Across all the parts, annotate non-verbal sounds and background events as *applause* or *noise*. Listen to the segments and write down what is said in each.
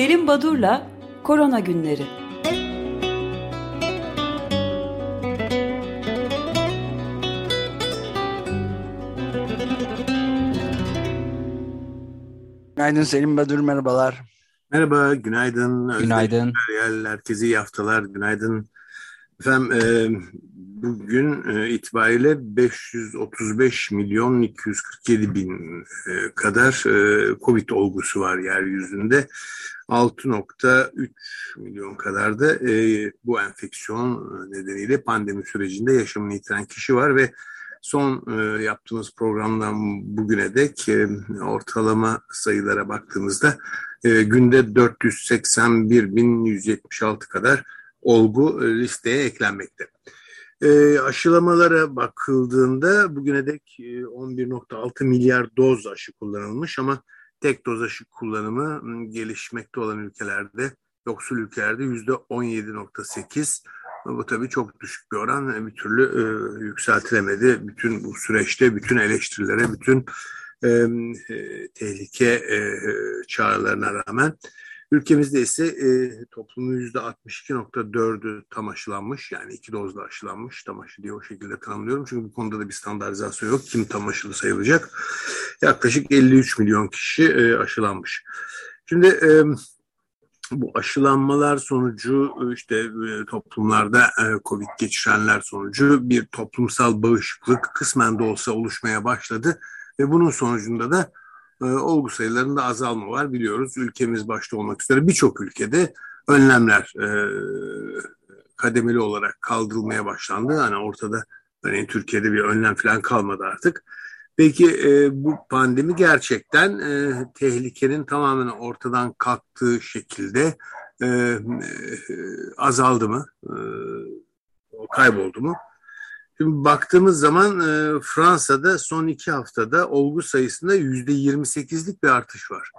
Selim Badur'la Korona Günleri. Günaydın Selim Badur, merhabalar. Merhaba, günaydın. Günaydın. Özdeşler, herkese iyi haftalar, günaydın. Efendim, e, bugün e, itibariyle 535 milyon 247 bin e, kadar e, Covid olgusu var yeryüzünde. 6.3 milyon kadar da bu enfeksiyon nedeniyle pandemi sürecinde yaşamını yitiren kişi var ve son yaptığımız programdan bugüne dek ortalama sayılara baktığımızda günde 481.176 kadar olgu listeye eklenmekte. E, aşılamalara bakıldığında bugüne dek 11.6 milyar doz aşı kullanılmış ama tek doz aşı kullanımı gelişmekte olan ülkelerde, yoksul ülkelerde %17.8 bu tabii çok düşük bir oran. Bir türlü e, yükseltilemedi. Bütün bu süreçte, bütün eleştirilere, bütün e, e, tehlike e, çağrılarına rağmen ülkemizde ise e, toplumun %62.4'ü tam aşılanmış. Yani iki dozla aşılanmış. Tam aşı diye o şekilde tanımlıyorum. Çünkü bu konuda da bir standartizasyon yok. Kim tam aşılı sayılacak? Yaklaşık 53 milyon kişi e, aşılanmış. Şimdi e, bu aşılanmalar sonucu işte e, toplumlarda e, Covid geçirenler sonucu bir toplumsal bağışıklık kısmen de olsa oluşmaya başladı ve bunun sonucunda da e, olgu sayılarında azalma var biliyoruz. Ülkemiz başta olmak üzere birçok ülkede önlemler kademeli olarak kaldırılmaya başlandı. Hani ortada hani Türkiye'de bir önlem falan kalmadı artık. Peki e, bu pandemi gerçekten e, tehlikenin tamamen ortadan kalktığı şekilde e, e, azaldı mı? E, kayboldu mu? Şimdi baktığımız zaman e, Fransa'da son iki haftada olgu sayısında yüzde 28'lik bir artış var.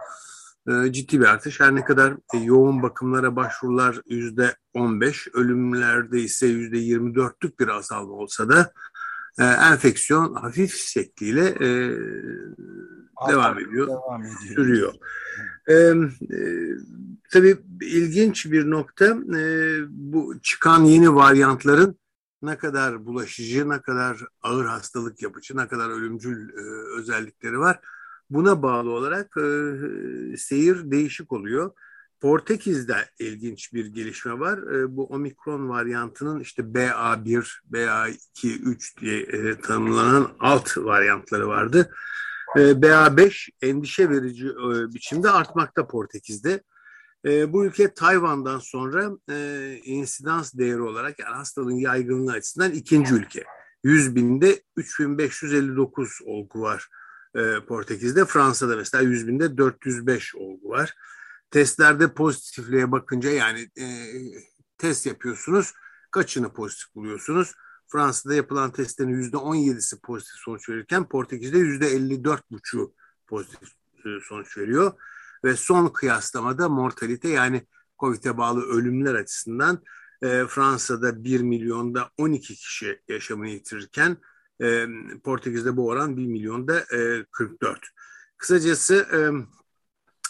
E, ciddi bir artış. Her ne kadar e, yoğun bakımlara başvurular yüzde 15, ölümlerde ise yüzde 24'lük bir azalma olsa da e, enfeksiyon hafif şekliyle e, devam ediyor, devam ediyor, sürüyor. E, e, tabii ilginç bir nokta e, bu çıkan yeni varyantların ne kadar bulaşıcı, ne kadar ağır hastalık yapıcı, ne kadar ölümcül e, özellikleri var. Buna bağlı olarak e, seyir değişik oluyor. Portekiz'de ilginç bir gelişme var. E, bu omikron varyantının işte BA1, BA2, 3 diye e, tanımlanan alt varyantları vardı. E, BA5 endişe verici e, biçimde artmakta Portekiz'de. E, bu ülke Tayvan'dan sonra e, insidans değeri olarak yani hastalığın yaygınlığı açısından ikinci ülke. 100 binde 3559 olgu var e, Portekiz'de. Fransa'da mesela 100 binde 405 olgu var testlerde pozitifliğe bakınca yani e, test yapıyorsunuz. Kaçını pozitif buluyorsunuz? Fransa'da yapılan testlerin yüzde 17'si pozitif sonuç verirken Portekiz'de yüzde 54,5'u pozitif e, sonuç veriyor. Ve son kıyaslamada mortalite yani COVID'e bağlı ölümler açısından e, Fransa'da 1 milyonda 12 kişi yaşamını yitirirken e, Portekiz'de bu oran 1 milyonda e, 44. Kısacası e,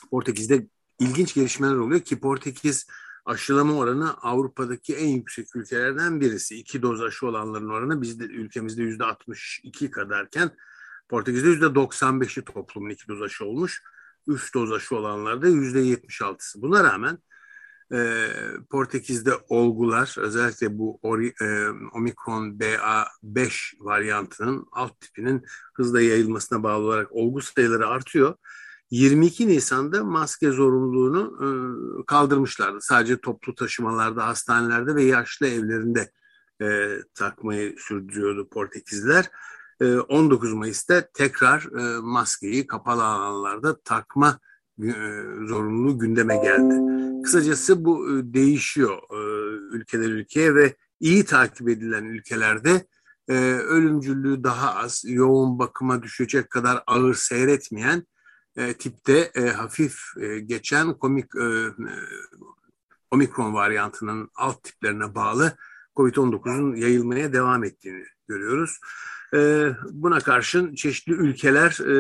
Portekiz'de ilginç gelişmeler oluyor ki Portekiz aşılama oranı Avrupa'daki en yüksek ülkelerden birisi. İki doz aşı olanların oranı bizde ülkemizde yüzde 62 kadarken Portekiz'de yüzde 95'i toplumun iki doz aşı olmuş. Üç doz aşı olanlarda yüzde 76'sı. Buna rağmen e, Portekiz'de olgular özellikle bu ori, e, Omikron BA5 varyantının alt tipinin hızla yayılmasına bağlı olarak olgu sayıları artıyor. 22 Nisan'da maske zorunluluğunu e, kaldırmışlardı. Sadece toplu taşımalarda, hastanelerde ve yaşlı evlerinde e, takmayı sürdürüyordu Portekizliler. E, 19 Mayıs'ta tekrar e, maskeyi kapalı alanlarda takma e, zorunluluğu gündeme geldi. Kısacası bu e, değişiyor ülkeden ülkeye ve iyi takip edilen ülkelerde ölümcüllüğü daha az, yoğun bakıma düşecek kadar ağır seyretmeyen tipte hafif geçen komik omikron varyantının alt tiplerine bağlı COVID-19'un yayılmaya devam ettiğini görüyoruz. E, buna karşın çeşitli ülkeler e,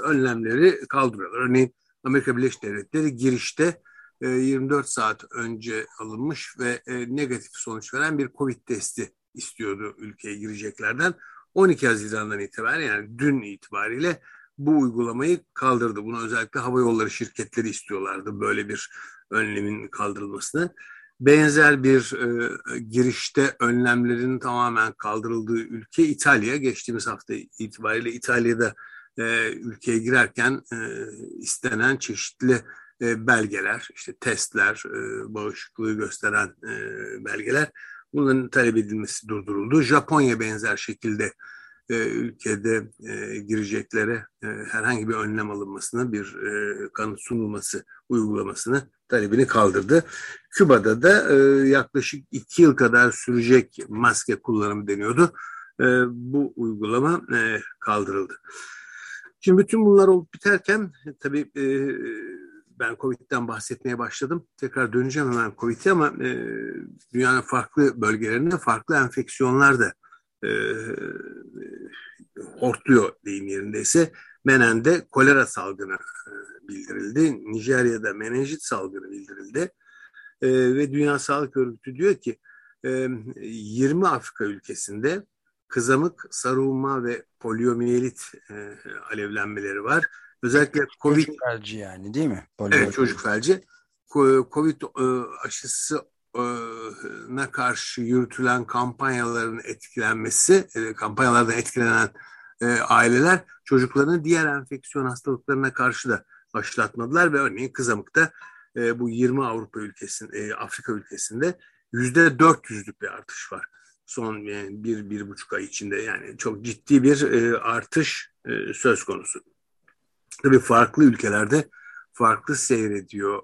önlemleri kaldırıyorlar. Örneğin Amerika Birleşik Devletleri girişte 24 saat önce alınmış ve negatif sonuç veren bir Covid testi istiyordu ülkeye gireceklerden. 12 Haziran'dan itibaren yani dün itibariyle bu uygulamayı kaldırdı. Bunu özellikle hava yolları şirketleri istiyorlardı böyle bir önlemin kaldırılmasını. Benzer bir e, girişte önlemlerin tamamen kaldırıldığı ülke İtalya. Geçtiğimiz hafta itibariyle İtalya'da e, ülkeye girerken e, istenen çeşitli e, belgeler, işte testler, e, bağışıklığı gösteren e, belgeler bunların talep edilmesi durduruldu. Japonya benzer şekilde e, ülkede e, gireceklere e, herhangi bir önlem alınmasını, bir e, kanıt sunulması uygulamasını talebini kaldırdı. Küba'da da e, yaklaşık iki yıl kadar sürecek maske kullanımı deniyordu. E, bu uygulama e, kaldırıldı. Şimdi bütün bunlar olup biterken tabii e, ben Covid'den bahsetmeye başladım. Tekrar döneceğim hemen Covid'e ama e, dünyanın farklı bölgelerinde farklı enfeksiyonlar da e, hortluyor deyim yerindeyse. Menen'de kolera salgını e, bildirildi. Nijerya'da menenjit salgını bildirildi. E, ve Dünya Sağlık Örgütü diyor ki e, 20 Afrika ülkesinde kızamık, sarılma ve poliomiyelit e, alevlenmeleri var. Özellikle Covid... Çocuk felci yani değil mi? Polio. Evet çocuk felci. Covid e, aşısı na karşı yürütülen kampanyaların etkilenmesi, e, kampanyalardan etkilenen e, aileler çocuklarını diğer enfeksiyon hastalıklarına karşı da aşılatmadılar ve örneğin kızamıkta e, bu 20 Avrupa ülkesinde, Afrika ülkesinde yüzde 400'lük bir artış var. Son yani bir, bir buçuk ay içinde yani çok ciddi bir artış söz konusu. Tabii farklı ülkelerde farklı seyrediyor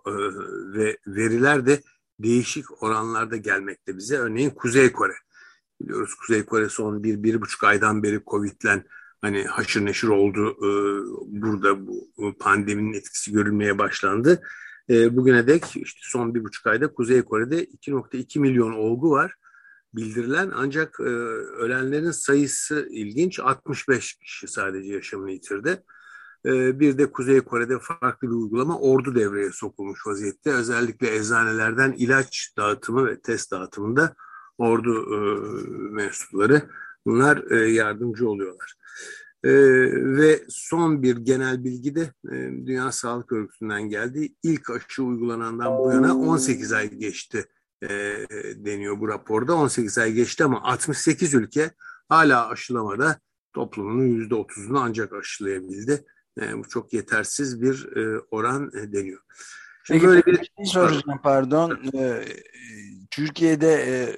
ve veriler de değişik oranlarda gelmekte bize. Örneğin Kuzey Kore. Biliyoruz Kuzey Kore son bir, bir buçuk aydan beri Covid'len hani haşır neşir oldu. Ee, burada bu pandeminin etkisi görülmeye başlandı. Ee, bugüne dek işte son bir buçuk ayda Kuzey Kore'de 2.2 milyon olgu var bildirilen ancak e, ölenlerin sayısı ilginç 65 kişi sadece yaşamını yitirdi. Bir de Kuzey Kore'de farklı bir uygulama ordu devreye sokulmuş vaziyette. Özellikle eczanelerden ilaç dağıtımı ve test dağıtımında ordu e, mensupları bunlar e, yardımcı oluyorlar. E, ve son bir genel bilgi de e, Dünya Sağlık Örgütü'nden geldi. İlk aşı uygulanandan bu yana 18 ay geçti e, deniyor bu raporda. 18 ay geçti ama 68 ülke hala aşılamada toplumunun %30'unu ancak aşılayabildi. E, bu çok yetersiz bir e, oran e, deniyor. Şimdi Peki, böyle bir şey soracağım pardon. E, Türkiye'de e,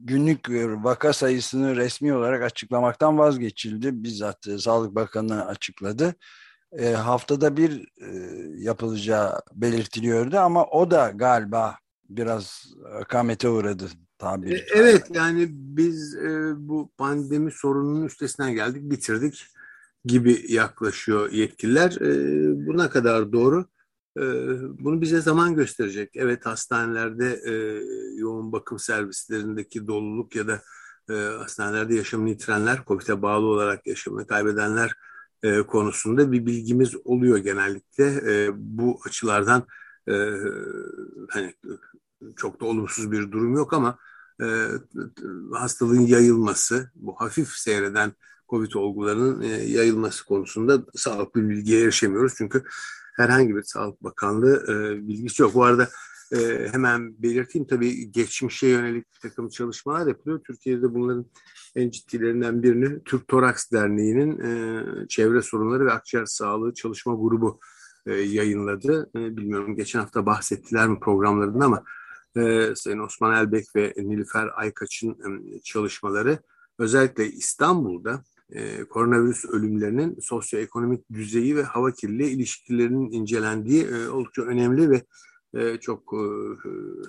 günlük vaka sayısını resmi olarak açıklamaktan vazgeçildi. Bizzat e, Sağlık Bakanı açıkladı. E, haftada bir e, yapılacağı belirtiliyordu ama o da galiba biraz akamete uğradı tabiri. E, evet yani biz e, bu pandemi sorununun üstesinden geldik, bitirdik gibi yaklaşıyor yetkililer. E, buna kadar doğru. E, bunu bize zaman gösterecek. Evet hastanelerde e, yoğun bakım servislerindeki doluluk ya da e, hastanelerde yaşamını yitirenler, COVID'e bağlı olarak yaşamını kaybedenler e, konusunda bir bilgimiz oluyor genellikle. Bu açılardan hani çok da olumsuz bir durum yok ama e, hastalığın yayılması, bu hafif seyreden COVID olgularının e, yayılması konusunda sağlıklı bilgiye erişemiyoruz. Çünkü herhangi bir Sağlık Bakanlığı e, bilgisi yok. Bu arada e, hemen belirteyim tabii geçmişe yönelik bir takım çalışmalar yapılıyor. Türkiye'de bunların en ciddilerinden birini Türk Toraks Derneği'nin e, çevre sorunları ve akciğer sağlığı çalışma grubu e, yayınladı. E, bilmiyorum geçen hafta bahsettiler mi programlarında ama e, Sayın Osman Elbek ve Nilüfer Aykaç'ın e, çalışmaları özellikle İstanbul'da e, koronavirüs ölümlerinin sosyoekonomik düzeyi ve hava kirliliği ilişkilerinin incelendiği e, oldukça önemli ve e, çok e,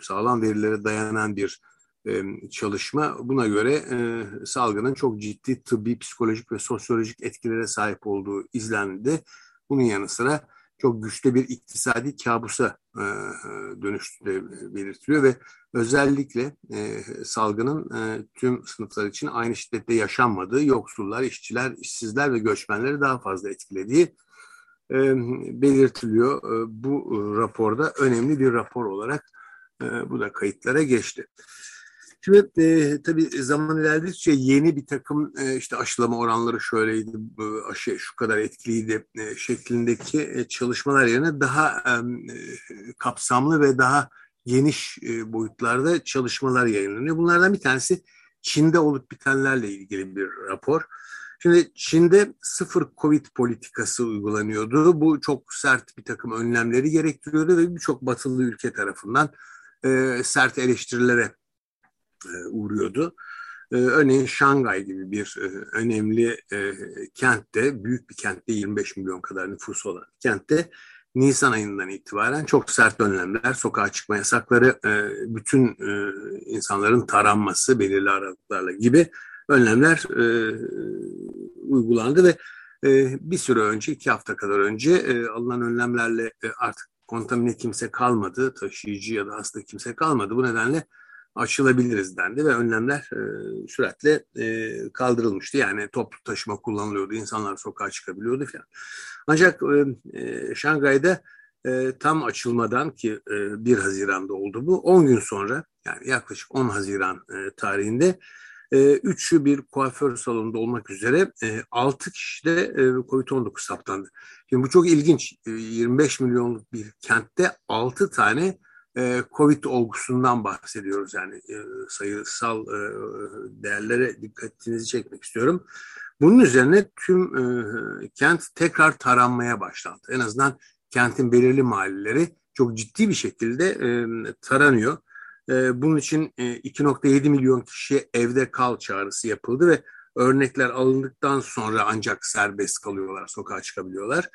sağlam verilere dayanan bir e, çalışma. Buna göre e, salgının çok ciddi tıbbi, psikolojik ve sosyolojik etkilere sahip olduğu izlendi. Bunun yanı sıra çok güçlü bir iktisadi kabusa e, dönüştüğü belirtiliyor ve özellikle e, salgının e, tüm sınıflar için aynı şiddette yaşanmadığı, yoksullar, işçiler, işsizler ve göçmenleri daha fazla etkilediği belirtiliyor bu raporda önemli bir rapor olarak bu da kayıtlara geçti. Şimdi e, tabii zaman ilerledikçe yeni bir takım e, işte aşılama oranları şöyleydi, aşı şu kadar etkiliydi e, şeklindeki e, çalışmalar yerine daha e, kapsamlı ve daha geniş e, boyutlarda çalışmalar yayınlanıyor. Bunlardan bir tanesi Çin'de olup bitenlerle ilgili bir rapor. Şimdi Çin'de sıfır Covid politikası uygulanıyordu. Bu çok sert bir takım önlemleri gerektiriyordu ve birçok batılı ülke tarafından e, sert eleştirilere e, uğruyordu. E, örneğin Şangay gibi bir e, önemli e, kentte, büyük bir kentte 25 milyon kadar nüfusu olan kentte Nisan ayından itibaren çok sert önlemler, sokağa çıkma yasakları, bütün insanların taranması belirli aralıklarla gibi önlemler uygulandı ve bir süre önce, iki hafta kadar önce alınan önlemlerle artık kontamine kimse kalmadı, taşıyıcı ya da hasta kimse kalmadı. Bu nedenle aşılabiliriz dendi ve önlemler e, süratle e, kaldırılmıştı. Yani toplu taşıma kullanılıyordu, insanlar sokağa çıkabiliyordu falan. Ancak e, e, Şangay'da e, tam açılmadan ki e, 1 Haziran'da oldu bu, 10 gün sonra yani yaklaşık 10 Haziran e, tarihinde e, üçü bir kuaför salonunda olmak üzere e, 6 kişide e, COVID-19 saptandı. Şimdi bu çok ilginç. E, 25 milyonluk bir kentte 6 tane e, Covid olgusundan bahsediyoruz. Yani e, sayısal e, değerlere dikkatinizi çekmek istiyorum. Bunun üzerine tüm kent tekrar taranmaya başlandı. En azından kentin belirli mahalleleri çok ciddi bir şekilde taranıyor. bunun için 2.7 milyon kişiye evde kal çağrısı yapıldı ve örnekler alındıktan sonra ancak serbest kalıyorlar, sokağa çıkabiliyorlar.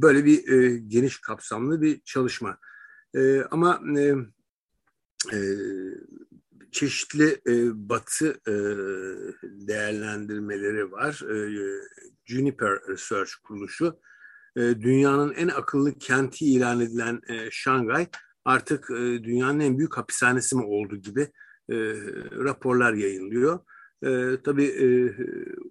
böyle bir geniş kapsamlı bir çalışma. E, ama e, e, çeşitli e, batı e, değerlendirmeleri var. E, Juniper Research kuruluşu e, dünyanın en akıllı kenti ilan edilen e, Şangay artık e, dünyanın en büyük hapishanesi mi oldu gibi e, raporlar yayınlıyor. E, tabii e,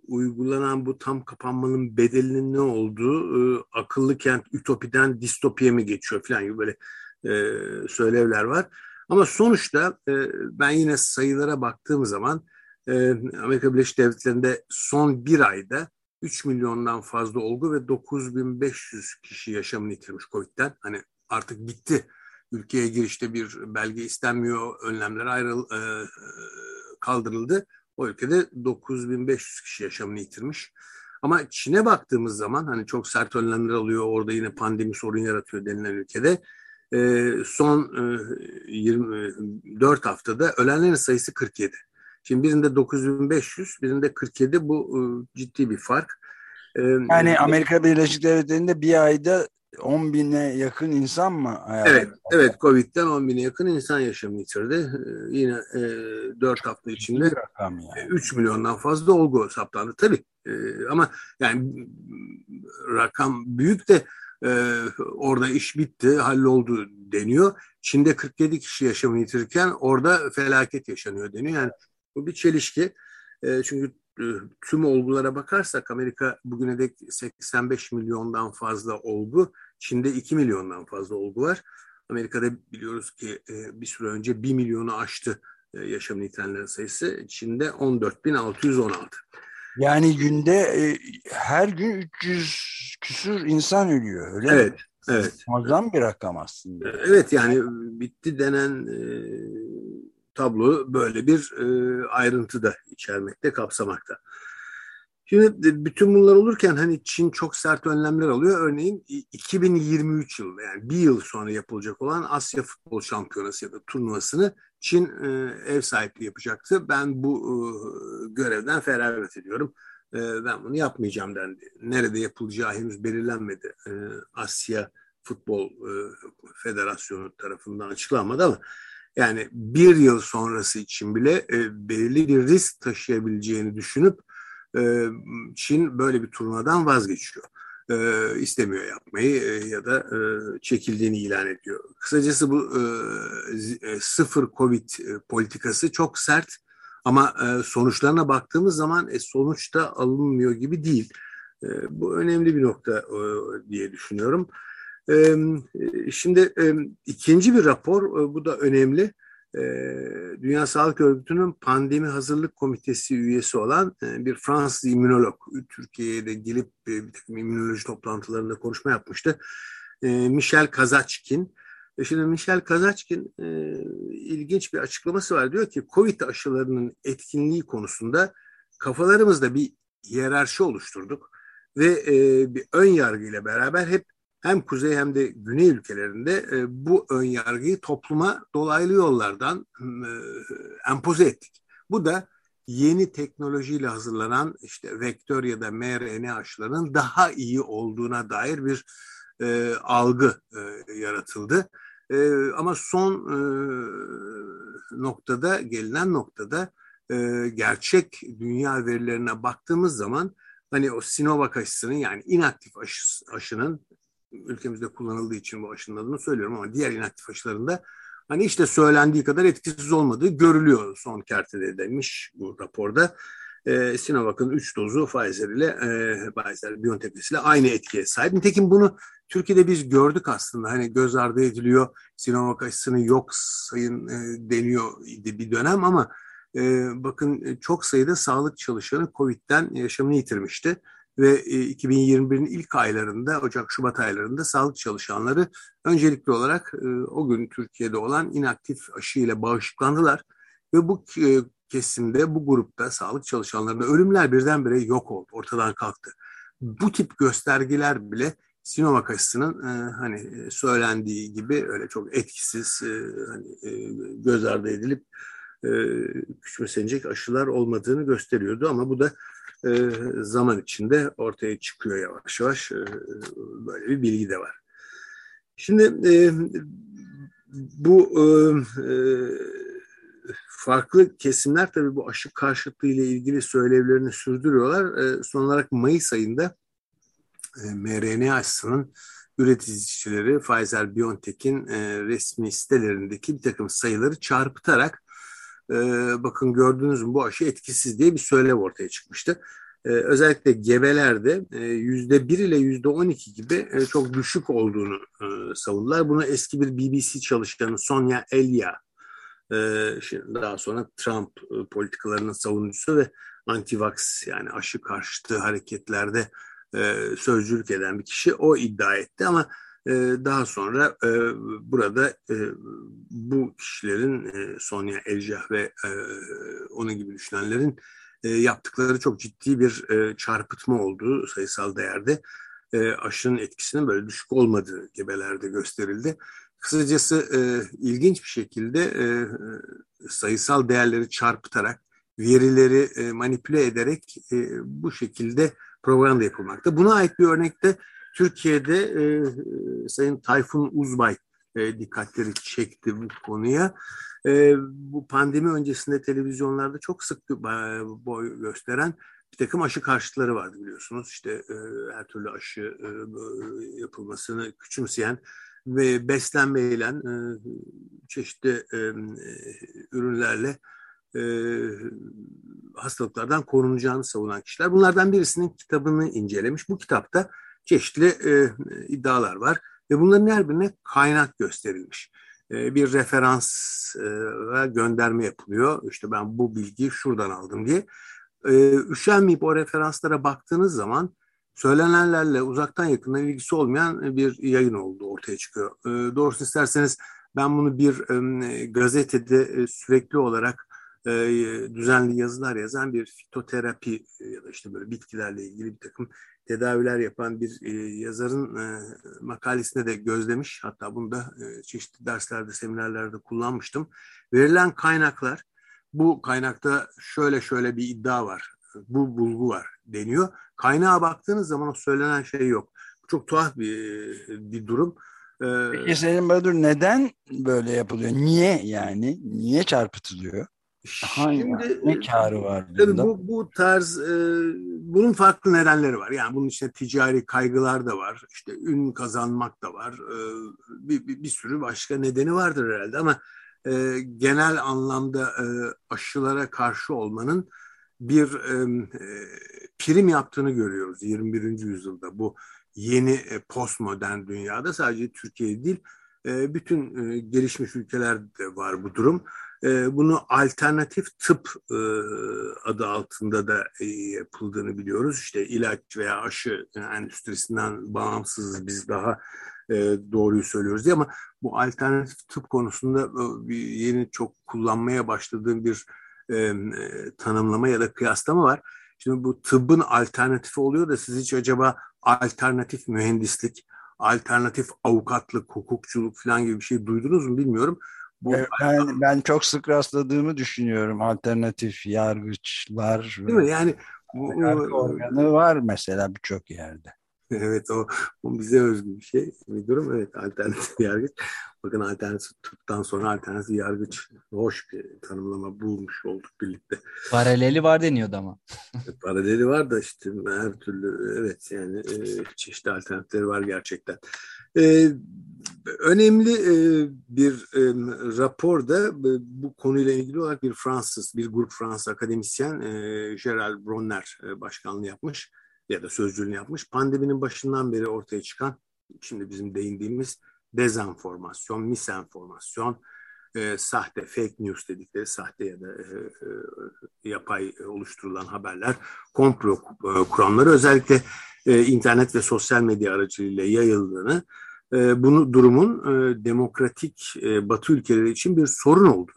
uygulanan bu tam kapanmanın bedelinin ne olduğu e, akıllı kent ütopiden distopiye mi geçiyor falan gibi böyle e, söylevler var. Ama sonuçta e, ben yine sayılara baktığım zaman e, Amerika Birleşik Devletleri'nde son bir ayda 3 milyondan fazla olgu ve 9500 kişi yaşamını yitirmiş COVID'den. Hani artık bitti. Ülkeye girişte bir belge istenmiyor, önlemler ayrıl e, kaldırıldı. O ülkede 9500 kişi yaşamını yitirmiş. Ama Çin'e baktığımız zaman hani çok sert önlemler alıyor, orada yine pandemi sorun yaratıyor denilen ülkede e, son e, 24 haftada ölenlerin sayısı 47. Şimdi birinde 9500, birinde 47 bu e, ciddi bir fark. E, yani Amerika Birleşik Devletleri'nde bir ayda 10 bine yakın insan mı? Evet, evet Covid'den 10 bine yakın insan yaşamını yitirdi. Ee, yine e, 4 hafta içinde yani. 3 milyondan fazla olgu saptandı. Tabii e, ama yani rakam büyük de e, orada iş bitti, halloldu deniyor. Çin'de 47 kişi yaşamını yitirirken orada felaket yaşanıyor deniyor. Yani bu bir çelişki. E, çünkü e, tüm olgulara bakarsak Amerika bugüne dek 85 milyondan fazla olgu, Çin'de 2 milyondan fazla olgu var. Amerika'da biliyoruz ki e, bir süre önce 1 milyonu aştı e, yaşamını yitirenlerin sayısı. Çin'de 14.616. Yani günde e, her gün 300 küsur insan ölüyor öyle evet, mi? Evet. Muazzam bir rakam aslında. Evet yani bitti denen e, tablo böyle bir e, ayrıntı da içermekte, kapsamakta. Şimdi bütün bunlar olurken hani Çin çok sert önlemler alıyor. Örneğin 2023 yılında yani bir yıl sonra yapılacak olan Asya Futbol Şampiyonası ya da turnuvasını Çin e, ev sahipliği yapacaktı. Ben bu e, görevden feragat ediyorum. E, ben bunu yapmayacağım dendi. Nerede yapılacağı henüz belirlenmedi. E, Asya Futbol e, Federasyonu tarafından açıklanmadı ama yani bir yıl sonrası için bile e, belirli bir risk taşıyabileceğini düşünüp e, Çin böyle bir turnuvadan vazgeçiyor. E, istemiyor yapmayı e, ya da e, çekildiğini ilan ediyor. Kısacası bu e, sıfır Covid politikası çok sert ama sonuçlarına baktığımız zaman e, sonuçta alınmıyor gibi değil. Bu önemli bir nokta diye düşünüyorum. Şimdi ikinci bir rapor, bu da önemli. E, Dünya Sağlık Örgütü'nün pandemi hazırlık komitesi üyesi olan e, bir Fransız immünolog Türkiye'ye de gelip e, bir takım immünoloji toplantılarında konuşma yapmıştı. E, Michel Kazaçkin. Şimdi Michel Kazaçkin ilginç bir açıklaması var. Diyor ki Covid aşılarının etkinliği konusunda kafalarımızda bir hiyerarşi oluşturduk ve bir ön yargıyla beraber hep hem kuzey hem de güney ülkelerinde e, bu ön yargıyı topluma dolaylı yollardan e, empoze ettik. Bu da yeni teknolojiyle hazırlanan işte vektör ya da mRNA aşılarının daha iyi olduğuna dair bir e, algı e, yaratıldı. E, ama son e, noktada, gelinen noktada e, gerçek dünya verilerine baktığımız zaman hani o Sinovac aşısının yani inaktif aşı, aşının ülkemizde kullanıldığı için bu aşının adını söylüyorum ama diğer inaktif aşılarında hani işte söylendiği kadar etkisiz olmadığı görülüyor son kertede demiş bu raporda. Ee, Sinovac'ın 3 dozu Pfizer ile e, Pfizer BioNTech ile aynı etkiye sahip. Nitekim bunu Türkiye'de biz gördük aslında hani göz ardı ediliyor Sinovac aşısını yok sayın e, deniyor bir dönem ama e, bakın çok sayıda sağlık çalışanı Covid'den yaşamını yitirmişti ve 2021'in e, ilk aylarında Ocak-Şubat aylarında sağlık çalışanları öncelikli olarak e, o gün Türkiye'de olan inaktif aşı ile bağışıklandılar ve bu e, kesimde bu grupta sağlık çalışanlarında ölümler birdenbire yok oldu, ortadan kalktı. Bu tip göstergeler bile Sinovac aşısının e, hani söylendiği gibi öyle çok etkisiz e, hani, e, göz ardı edilip e, küçümsenecek aşılar olmadığını gösteriyordu ama bu da e, zaman içinde ortaya çıkıyor yavaş yavaş. E, böyle bir bilgi de var. Şimdi e, bu e, e, farklı kesimler tabii bu aşı karşıtlığı ile ilgili söylevlerini sürdürüyorlar. E, son olarak Mayıs ayında e, mRNA aşısının üreticileri Pfizer-BioNTech'in e, resmi sitelerindeki bir takım sayıları çarpıtarak e, bakın gördünüz mü bu aşı etkisiz diye bir söylem ortaya çıkmıştı. E, özellikle gebelerde yüzde bir ile yüzde on iki gibi e, çok düşük olduğunu e, savundular. Bunu eski bir BBC çalışanı Sonia Elia e, daha sonra Trump e, politikalarının savunucusu ve anti-vax yani aşı karşıtı hareketlerde e, sözcülük eden bir kişi o iddia etti ama e, daha sonra e, burada e, bu kişilerin e, Sonya Eljah ve onun gibi düşünenlerin yaptıkları çok ciddi bir çarpıtma olduğu sayısal değerde aşının etkisinin böyle düşük olmadığı gebelerde gösterildi. Kısacası ilginç bir şekilde sayısal değerleri çarpıtarak, verileri manipüle ederek bu şekilde propaganda yapılmakta. Buna ait bir örnekte Türkiye'de e, Sayın Tayfun Uzbay e, dikkatleri çekti bu konuya. E, bu pandemi öncesinde televizyonlarda çok sık boy gösteren bir takım aşı karşıtları vardı biliyorsunuz. İşte e, her türlü aşı e, yapılmasını küçümseyen ve beslenmeyle e, çeşitli e, ürünlerle e, hastalıklardan korunacağını savunan kişiler. Bunlardan birisinin kitabını incelemiş. Bu kitapta çeşitli e, iddialar var ve bunların her birine kaynak gösterilmiş. E, bir referans e, gönderme yapılıyor. İşte ben bu bilgiyi şuradan aldım diye. E, üşenmeyip o referanslara baktığınız zaman söylenenlerle uzaktan yakından ilgisi olmayan bir yayın olduğu ortaya çıkıyor. E, doğrusu isterseniz ben bunu bir e, gazetede e, sürekli olarak e, düzenli yazılar yazan bir fitoterapi ya da işte böyle bitkilerle ilgili bir takım tedaviler yapan bir e, yazarın e, makalesinde de gözlemiş. Hatta bunu da e, çeşitli derslerde, seminerlerde kullanmıştım. Verilen kaynaklar, bu kaynakta şöyle şöyle bir iddia var, bu bulgu var deniyor. Kaynağa baktığınız zaman o söylenen şey yok. Çok tuhaf bir, bir durum. Peki Selim Badur neden böyle yapılıyor? Niye yani? Niye çarpıtılıyor? Şimdi ne karı var bunda? bu, bu tarz e, bunun farklı nedenleri var. Yani bunun içinde ticari kaygılar da var. İşte ün kazanmak da var. E, bir, bir, bir sürü başka nedeni vardır herhalde ama e, genel anlamda e, aşılara karşı olmanın bir e, prim yaptığını görüyoruz 21. yüzyılda bu yeni e, postmodern dünyada sadece Türkiye değil e, bütün e, gelişmiş ülkelerde var bu durum. E, bunu alternatif tıp e, adı altında da e, yapıldığını biliyoruz. İşte ilaç veya aşı endüstrisinden bağımsız biz daha e, doğruyu söylüyoruz diye ama bu alternatif tıp konusunda e, yeni çok kullanmaya başladığım bir e, e, tanımlama ya da kıyaslama var. Şimdi bu tıbbın alternatifi oluyor da siz hiç acaba alternatif mühendislik, alternatif avukatlık, hukukçuluk falan gibi bir şey duydunuz mu bilmiyorum. Bu ben, ben çok sık rastladığımı düşünüyorum alternatif yargıçlar. Değil mi? Yani bu, organı var mesela birçok yerde. Evet o, o bize özgü bir şey bir durum. Evet alternatif *laughs* yargıç. Bakın alternatif tıptan sonra alternatif yargıç hoş bir tanımlama bulmuş olduk birlikte. Paraleli var deniyordu ama. Paraleli var da işte her türlü evet yani e, çeşitli alternatifleri var gerçekten. E, önemli e, bir e, raporda e, bu konuyla ilgili olarak bir Fransız, bir grup Fransız akademisyen e, Gerald Bronner e, başkanlığı yapmış ya da sözcülüğünü yapmış. Pandeminin başından beri ortaya çıkan şimdi bizim değindiğimiz dezenformasyon, misenformasyon, e, sahte, fake news dedikleri sahte ya da e, e, yapay oluşturulan haberler, komplo e, kuramları özellikle e, internet ve sosyal medya aracılığıyla yayıldığını, e, bunu durumun e, demokratik e, Batı ülkeleri için bir sorun olduğunu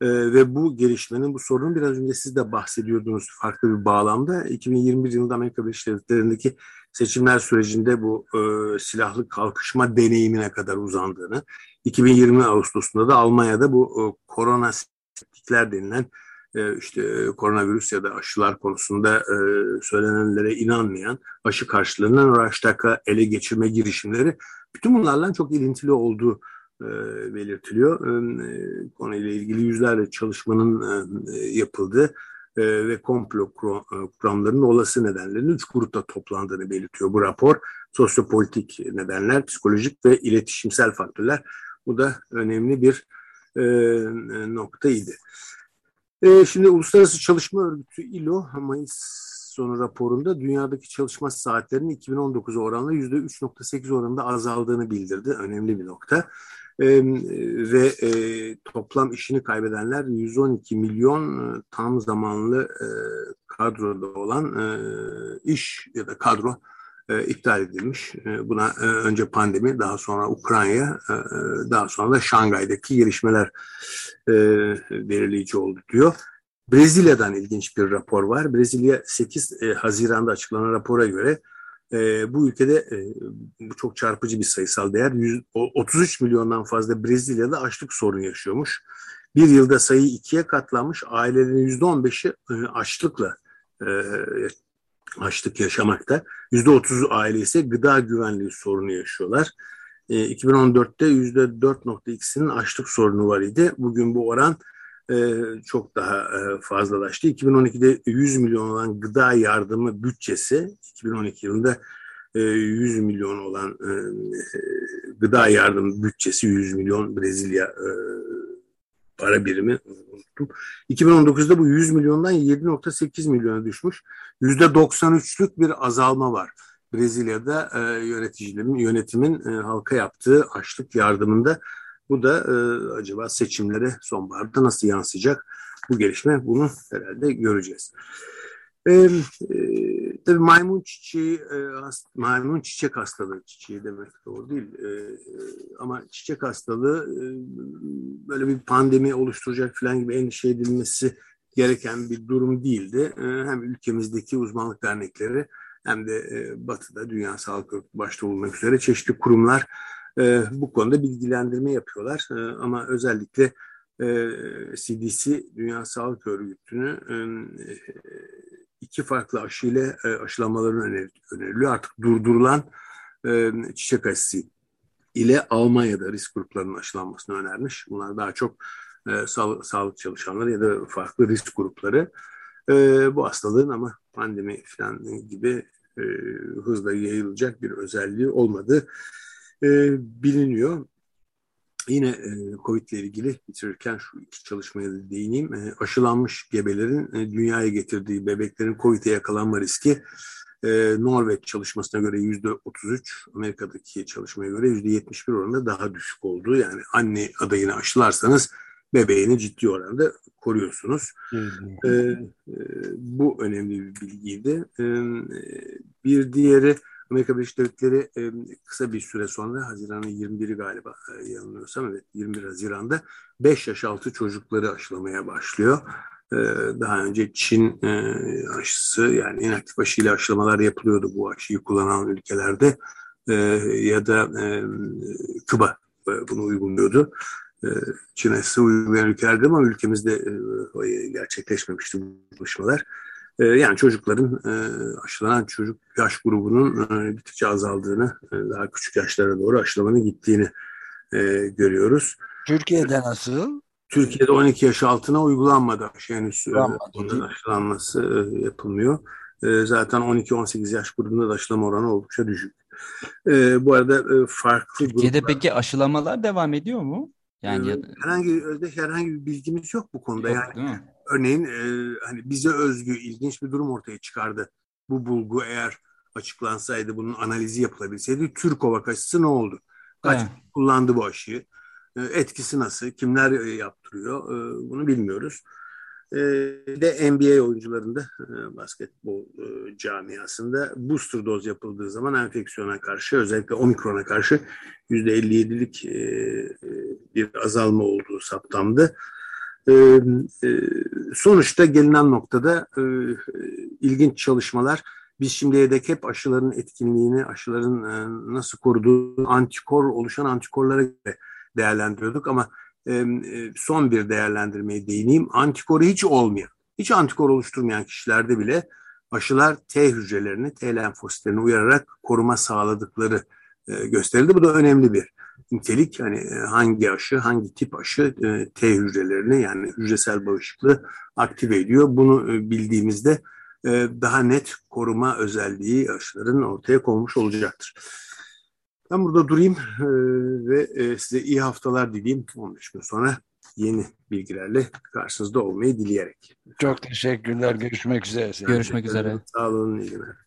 e, ve bu gelişmenin, bu sorunun biraz önce siz de bahsediyordunuz farklı bir bağlamda. 2021 yılında Amerika Birleşik Devletleri'ndeki seçimler sürecinde bu e, silahlı kalkışma deneyimine kadar uzandığını, 2020 Ağustos'unda da Almanya'da bu e, korona septikler denilen e, işte e, koronavirüs ya da aşılar konusunda e, söylenenlere inanmayan aşı karşılığından Raştak'a ele geçirme girişimleri bütün bunlarla çok ilintili olduğu e, belirtiliyor. E, konuyla ilgili yüzlerce çalışmanın e, yapıldığı ve komplo kuramlarının olası nedenlerinin üç grupta toplandığını belirtiyor bu rapor. Sosyopolitik nedenler, psikolojik ve iletişimsel faktörler. Bu da önemli bir noktaydı. şimdi Uluslararası Çalışma Örgütü ILO Mayıs sonu raporunda dünyadaki çalışma saatlerinin 2019 oranla %3.8 oranında azaldığını bildirdi. Önemli bir nokta e, ve e, toplam işini kaybedenler 112 milyon e, tam zamanlı e, kadroda olan e, iş ya da kadro e, iptal edilmiş. E, buna e, önce pandemi, daha sonra Ukrayna, e, daha sonra da Şangay'daki gelişmeler e, belirleyici oldu diyor. Brezilya'dan ilginç bir rapor var. Brezilya 8 e, Haziran'da açıklanan rapora göre e, bu ülkede e, bu çok çarpıcı bir sayısal değer. 100, 33 milyondan fazla Brezilya'da açlık sorunu yaşıyormuş. Bir yılda sayı ikiye katlanmış. Ailelerin yüzde on beşi e, açlıkla e, açlık yaşamakta. Yüzde otuz aile ise gıda güvenliği sorunu yaşıyorlar. E, 2014'te yüzde 4.2'sinin açlık sorunu var idi. Bugün bu oran e, çok daha e, fazlalaştı. 2012'de 100 milyon olan gıda yardımı bütçesi 2012 yılında e, 100 milyon olan e, gıda yardımı bütçesi 100 milyon Brezilya e, para birimi unuttum. 2019'da bu 100 milyondan 7.8 milyona düşmüş. %93'lük bir azalma var. Brezilya'da e, yöneticilerin, yönetimin e, halka yaptığı açlık yardımında bu da e, acaba seçimlere sonbaharda nasıl yansıyacak bu gelişme bunu herhalde göreceğiz. E, e, tabii maymun çiçeği, e, maymun çiçek hastalığı çiçeği demek doğru değil. E, e, ama çiçek hastalığı e, böyle bir pandemi oluşturacak falan gibi endişe edilmesi gereken bir durum değildi. E, hem ülkemizdeki uzmanlık dernekleri hem de e, Batı'da Dünya Sağlık Örgütü başta olmak üzere çeşitli kurumlar e, bu konuda bilgilendirme yapıyorlar. E, ama özellikle e, CDC, Dünya Sağlık Örgütü'nü e, iki farklı aşıyla e, aşılamaların öneriliyor. Artık durdurulan e, çiçek aşısı ile Almanya'da risk gruplarının aşılanmasını önermiş. Bunlar daha çok e, sağlık, sağlık çalışanları ya da farklı risk grupları. E, bu hastalığın ama pandemi falan gibi e, hızla yayılacak bir özelliği olmadı e, biliniyor. Yine e, Covid ile ilgili bitirirken şu iki çalışmaya da değineyim. E, aşılanmış gebelerin e, dünyaya getirdiği bebeklerin Covid'e yakalanma riski e, Norveç çalışmasına göre yüzde 33, Amerika'daki çalışmaya göre yüzde 71 oranında daha düşük oldu. Yani anne adayını aşılarsanız bebeğini ciddi oranda koruyorsunuz. E, e, bu önemli bir bilgiydi. E, bir diğeri Amerika Birleşik Devletleri e, kısa bir süre sonra Haziran'ın 21'i galiba e, yanılmıyorsam evet 21 Haziran'da 5 yaş altı çocukları aşılamaya başlıyor. E, daha önce Çin e, aşısı yani inaktif aşıyla aşılamalar yapılıyordu bu aşıyı kullanan ülkelerde e, ya da e, Küba e, bunu uyguluyordu. E, Çin aşısı uygulayan ülkelerde ama ülkemizde e, gerçekleşmemişti bu çalışmalar. Ee, yani çocukların e, aşılanan çocuk yaş grubunun e, gittikçe azaldığını, e, daha küçük yaşlara doğru aşılamanın gittiğini görüyoruz. Türkiye'de nasıl? Türkiye'de 12 yaş altına uygulanmadı aşı henüz. Onların aşılanması yapılmıyor. Zaten 12-18 yaş grubunda da aşılama oranı oldukça düşük. Bu arada farklı Türkiye'de gruplar... peki aşılamalar devam ediyor mu? Yani herhangi herhangi bir bilgimiz yok bu konuda yok, yani. Örneğin e, hani bize özgü ilginç bir durum ortaya çıkardı. Bu bulgu eğer açıklansaydı, bunun analizi yapılabilseydi Türk Ovak aşısı ne oldu? Kaç evet. kullandı bu aşıyı? E, etkisi nasıl? Kimler e, yaptırıyor? E, bunu bilmiyoruz. E, de NBA oyuncularında e, basketbol e, camiasında booster doz yapıldığı zaman enfeksiyona karşı özellikle omikrona karşı %57'lik e, bir azalma olduğu saptandı. E, sonuçta gelinen noktada e, ilginç çalışmalar. Biz şimdiye dek hep aşıların etkinliğini, aşıların e, nasıl koruduğu, antikor oluşan antikorlara göre değerlendiriyorduk ama e, e, son bir değerlendirmeye değineyim. Antikoru hiç olmayan, hiç antikor oluşturmayan kişilerde bile aşılar T hücrelerini, T lenfositlerini uyararak koruma sağladıkları e, gösterildi. Bu da önemli bir nitelik hani hangi aşı, hangi tip aşı e, T hücrelerini yani hücresel bağışıklığı aktive ediyor. Bunu e, bildiğimizde daha net koruma özelliği aşıların ortaya konmuş olacaktır. Ben burada durayım ve size iyi haftalar dileyim. 15 gün sonra yeni bilgilerle karşınızda olmayı dileyerek. Çok teşekkürler. Görüşmek üzere. Görüşmek üzere. Sağ olun. İyi günler.